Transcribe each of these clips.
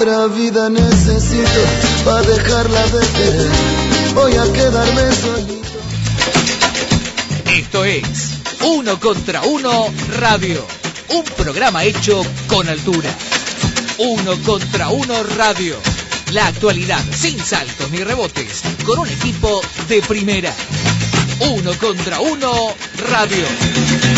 otra vida necesito para dejarla de querer. Voy a quedarme solito. Esto es Uno contra Uno Radio, un programa hecho con altura. Uno contra Uno Radio, la actualidad sin saltos ni rebotes, con un equipo de primera. Uno contra Uno Radio.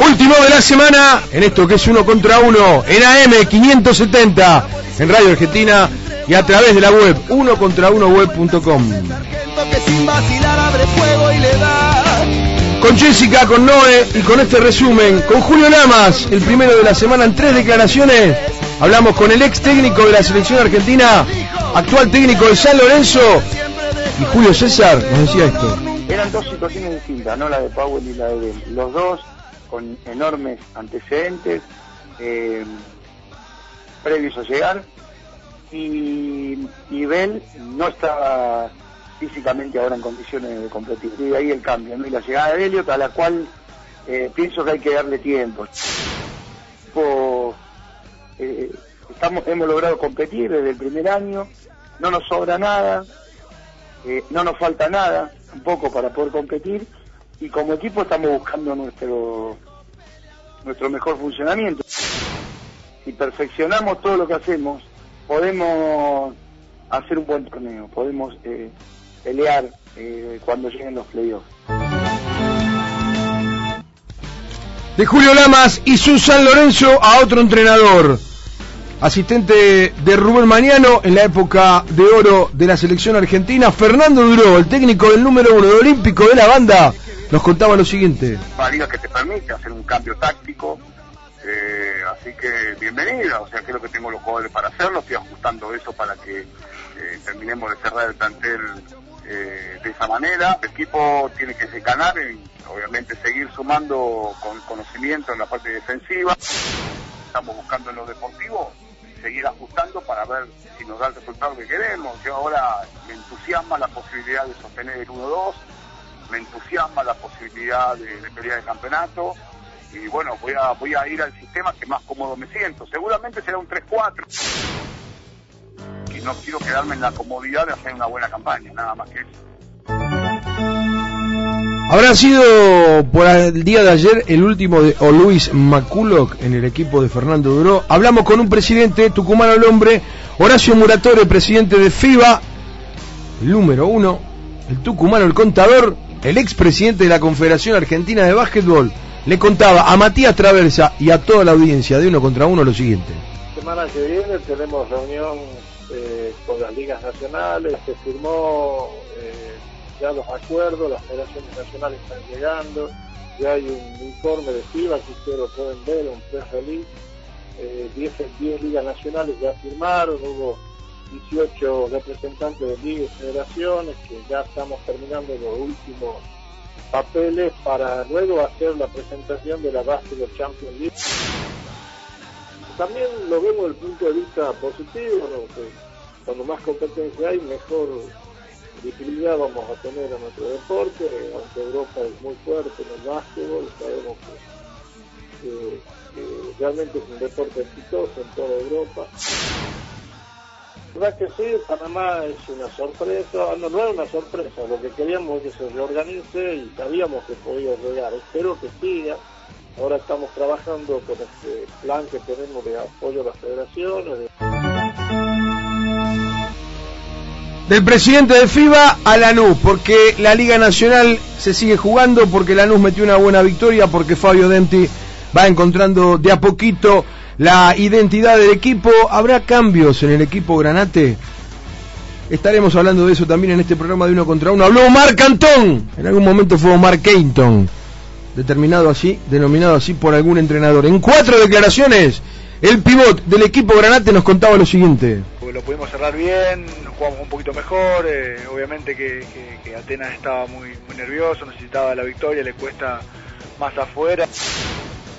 Último de la semana en esto que es uno contra uno en AM 570 en Radio Argentina y a través de la web uno contra uno web.com. Con Jessica, con Noé y con este resumen, con Julio Lamas, el primero de la semana en tres declaraciones, hablamos con el ex técnico de la selección argentina, actual técnico de San Lorenzo y Julio César nos decía esto. Eran dos situaciones distintas, ¿no? La de Powell y la de Bell. Los dos con enormes antecedentes eh, previos a llegar y, y Bell no estaba físicamente ahora en condiciones de competir. Y de ahí el cambio, ¿no? Y la llegada de Elliot a la cual eh, pienso que hay que darle tiempo. Po- eh, estamos, hemos logrado competir desde el primer año, no nos sobra nada, eh, no nos falta nada tampoco para poder competir y como equipo estamos buscando nuestro nuestro mejor funcionamiento. Si perfeccionamos todo lo que hacemos, podemos hacer un buen torneo, podemos eh, pelear eh, cuando lleguen los playoffs. De Julio Lamas y su San Lorenzo a otro entrenador. Asistente de Rubén Mañano en la época de oro de la selección argentina, Fernando Duró, el técnico del número uno de olímpico de la banda, nos contaba lo siguiente. Liga que te permite hacer un cambio táctico, eh, así que bienvenida, o sea, creo que tengo los jugadores para hacerlo, estoy ajustando eso para que eh, terminemos de cerrar el plantel eh, de esa manera. El equipo tiene que ganar y obviamente seguir sumando con conocimiento en la parte defensiva. Estamos buscando en lo deportivo seguir ajustando para ver si nos da el resultado que queremos. Yo ahora me entusiasma la posibilidad de sostener el 1-2, me entusiasma la posibilidad de, de pelear el campeonato y bueno, voy a, voy a ir al sistema que más cómodo me siento. Seguramente será un 3-4 y no quiero quedarme en la comodidad de hacer una buena campaña, nada más que eso. Habrá sido por el día de ayer el último de o Luis McCulloch en el equipo de Fernando Duró. Hablamos con un presidente tucumano el hombre, Horacio Muratore, presidente de FIBA, el número uno, el tucumano, el contador, el expresidente de la Confederación Argentina de Básquetbol. Le contaba a Matías Traversa y a toda la audiencia de uno contra uno lo siguiente. semana que viene tenemos reunión eh, con las ligas nacionales, se firmó eh, ya los acuerdos, las federaciones nacionales están llegando, ya hay un informe de FIBA que ustedes lo pueden ver, un press release, eh, 10, 10 ligas nacionales ya firmaron, hubo 18 representantes de ligas y federaciones que ya estamos terminando los últimos papeles para luego hacer la presentación de la Basketball Champions League también lo vemos desde el punto de vista positivo, cuando más competencia hay, mejor visibilidad vamos a tener a nuestro deporte, aunque Europa es muy fuerte en el básquetbol, sabemos que- que realmente es un deporte exitoso en toda Europa. Verdad que sí, Panamá es una sorpresa, no, no es una sorpresa, lo que queríamos es que se reorganice y sabíamos que podía llegar, espero que siga. Ahora estamos trabajando con este plan que tenemos de apoyo a las federaciones, de Del presidente de FIBA a Lanús, porque la Liga Nacional se sigue jugando, porque Lanús metió una buena victoria, porque Fabio Denti va encontrando de a poquito la identidad del equipo. ¿Habrá cambios en el equipo Granate? Estaremos hablando de eso también en este programa de uno contra uno. Habló Omar Cantón. En algún momento fue Omar Keyton. Determinado así, denominado así por algún entrenador. En cuatro declaraciones, el pivot del equipo Granate nos contaba lo siguiente. Lo pudimos cerrar bien, jugamos un poquito mejor. Eh, obviamente que, Atenas estaba muy nervioso, necesitaba la victoria, le cuesta más afuera.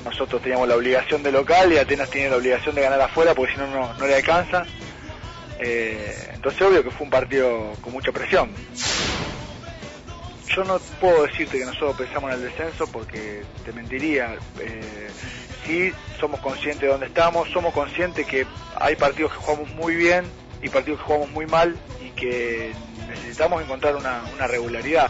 Nosotros teníamos la obligación de local y Atenas tiene la obligación de ganar afuera porque si no, no le alcanza. Eh, entonces obvio que fue un partido con mucha presión. Yo no puedo decirte que nosotros pensamos en el descenso porque te mentiría. Eh, sí, somos conscientes de dónde estamos, somos conscientes que hay partidos que jugamos muy bien y partidos que jugamos muy mal y que necesitamos encontrar una, una regularidad.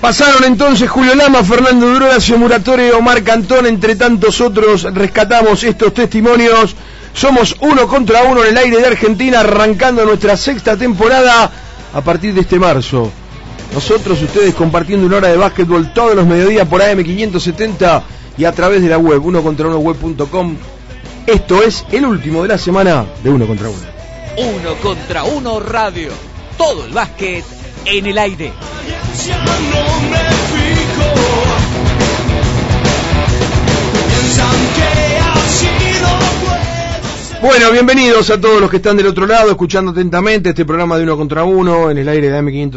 Pasaron entonces Julio Lama, Fernando Duro, Horacio Muratore, Omar Cantón, entre tantos otros, rescatamos estos testimonios somos uno contra uno en el aire de Argentina, arrancando nuestra sexta temporada a partir de este marzo. Nosotros, ustedes compartiendo una hora de básquetbol todos los mediodías por AM570 y a través de la web, uno contra uno web.com. Esto es el último de la semana de Uno contra Uno. Uno contra Uno Radio. Todo el básquet en el aire. Bueno, bienvenidos a todos los que están del otro lado, escuchando atentamente este programa de Uno contra Uno en el aire de AM500.